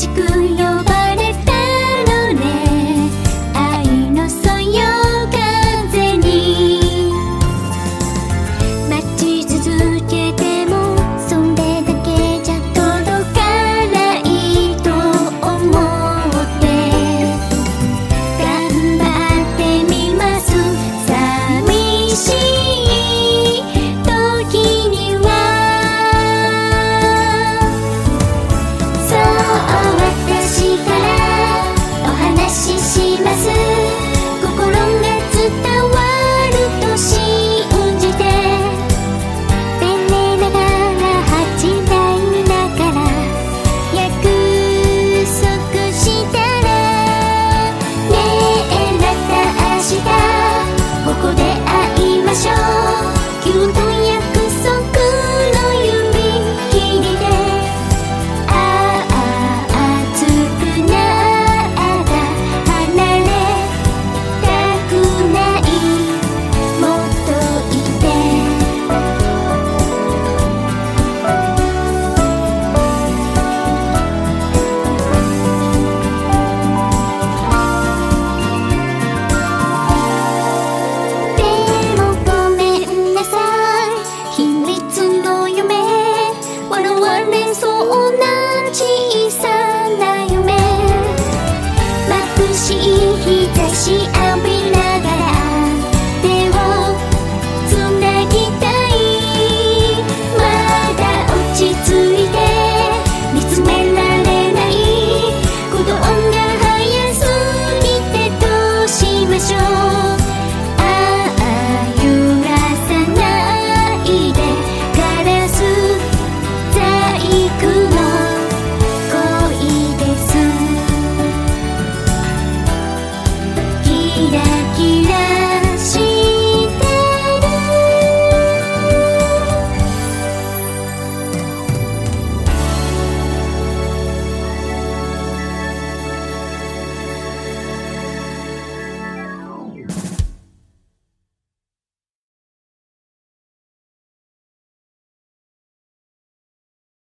しく